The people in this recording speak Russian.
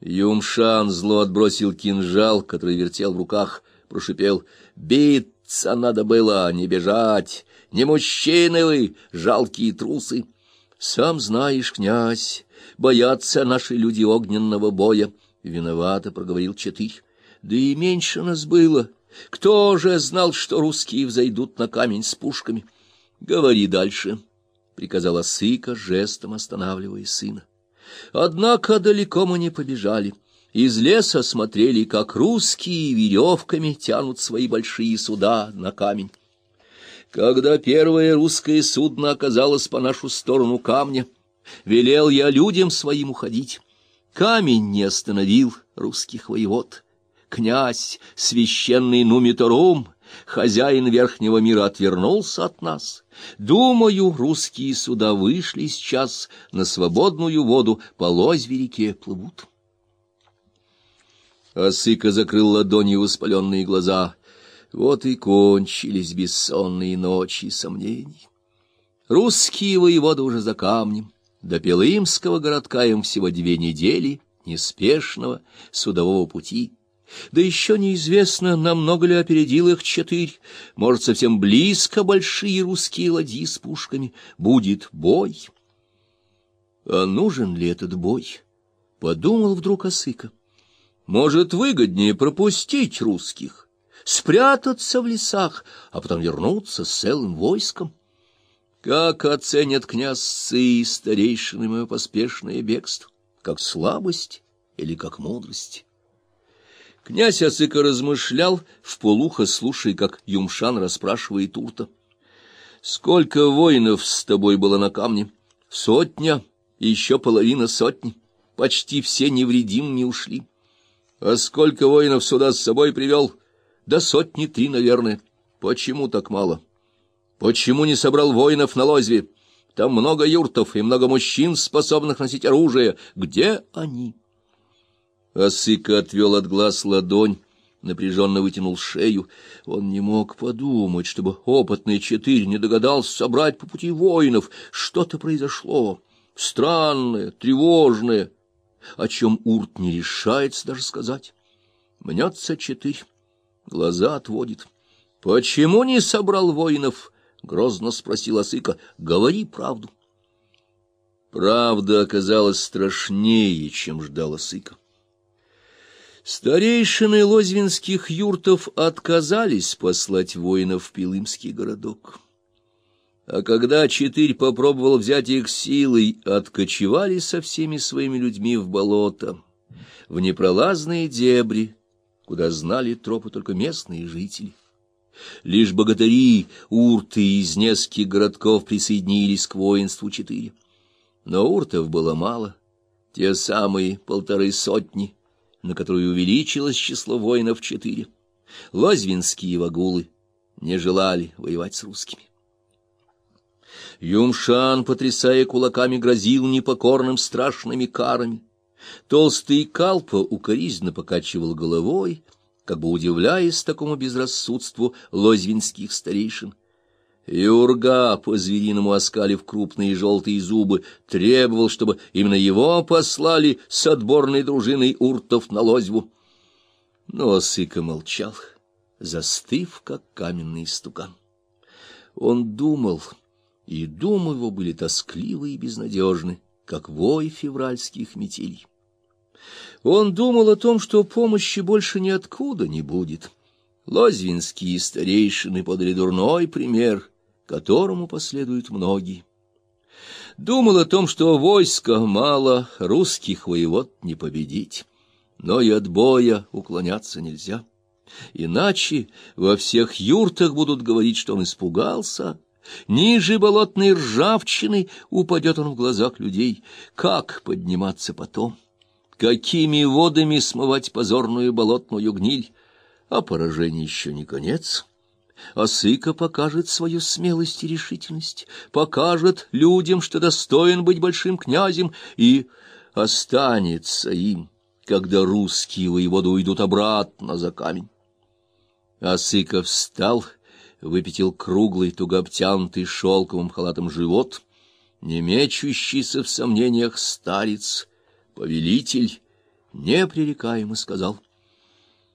Юмшан зло отбросил кинжал, который вертел в руках, прошипел «Биться надо было, не бежать! Не мужчины вы, жалкие трусы!» «Сам знаешь, князь, боятся наши люди огненного боя!» Виновато проговорил Четырь. «Да и меньше нас было. Кто же знал, что русские взойдут на камень с пушками?» «Говори дальше», — приказала Сыка, жестом останавливая сына. Однако далеко мы не побежали. Из леса смотрели, как русские веревками тянут свои большие суда на камень. Когда первое русское судно оказалось по нашу сторону камня, велел я людям своим уходить. Камень не остановил русских воевод. Князь, священный Нумиторум, хозяин верхнего мира, отвернулся от нас — Думаю, русские суда вышли сейчас на свободную воду, по Лозьве-реке плывут. Осыка закрыл ладонью воспаленные глаза. Вот и кончились бессонные ночи сомнений. Русские воеводы уже за камнем. До Пелымского городка им всего две недели неспешного судового пути — да еще неизвестно, намного ли опередил их четырь. Может, совсем близко большие русские ладьи с пушками. Будет бой. А нужен ли этот бой? Подумал вдруг Осыка. Может, выгоднее пропустить русских, спрятаться в лесах, а потом вернуться с целым войском. Как оценят князцы и старейшины мое поспешное бегство? Как слабость или как мудрость? Князь Осыка размышлял, вполуха слушая, как Юмшан расспрашивает Урта. — Сколько воинов с тобой было на камне? — Сотня, и еще половина сотни. Почти все невредимыми ушли. — А сколько воинов сюда с собой привел? — Да сотни три, наверное. — Почему так мало? — Почему не собрал воинов на лозве? Там много юртов и много мужчин, способных носить оружие. Где они? — Осыка отвел от глаз ладонь, напряженно вытянул шею. Он не мог подумать, чтобы опытный четырь не догадался собрать по пути воинов. Что-то произошло, странное, тревожное, о чем Урт не решается даже сказать. Мнется четырь, глаза отводит. — Почему не собрал воинов? — грозно спросил Осыка. — Говори правду. Правда оказалась страшнее, чем ждал Осыка. Старейшины лозвинских юртов отказались послать воинов в Пилымский городок. А когда Четырь попробовал взять их силой, откочевали со всеми своими людьми в болото, в непролазные дебри, куда знали тропы только местные жители. Лишь богатыри, урты из нескольких городков присоединились к воинству Четыре. Но уртов было мало, те самые полторы сотни — на которую увеличилось число воинов четыре. Лозвинские вагулы не желали воевать с русскими. Юмшан, потрясая кулаками, грозил непокорным страшными карами. Толстый Калпа укоризненно покачивал головой, как бы удивляясь такому безрассудству лозвинских старейшин. Юрга, по-звериному оскалив крупные желтые зубы, требовал, чтобы именно его послали с отборной дружиной уртов на лозьву. Но Сыка молчал, застыв, как каменный стукан. Он думал, и думы его были тоскливы и безнадежны, как вой февральских метелей. Он думал о том, что помощи больше ниоткуда не будет. Лозвинские старейшины подали дурной пример — которому последуют многие. Думал о том, что войска мало, русских воевод не победить, но и от боя уклоняться нельзя. Иначе во всех юртах будут говорить, что он испугался. Ниже болотной ржавчины упадет он в глазах людей. Как подниматься потом? Какими водами смывать позорную болотную гниль? А поражение еще не конец. Осыка покажет свою смелость и решительность, покажет людям, что достоин быть большим князем, и останется им, когда русские воеводы уйдут обратно за камень. Осыка встал, выпятил круглый, туго обтянутый шелковым халатом живот, не мечущийся в сомнениях старец, повелитель, непререкаемо сказал —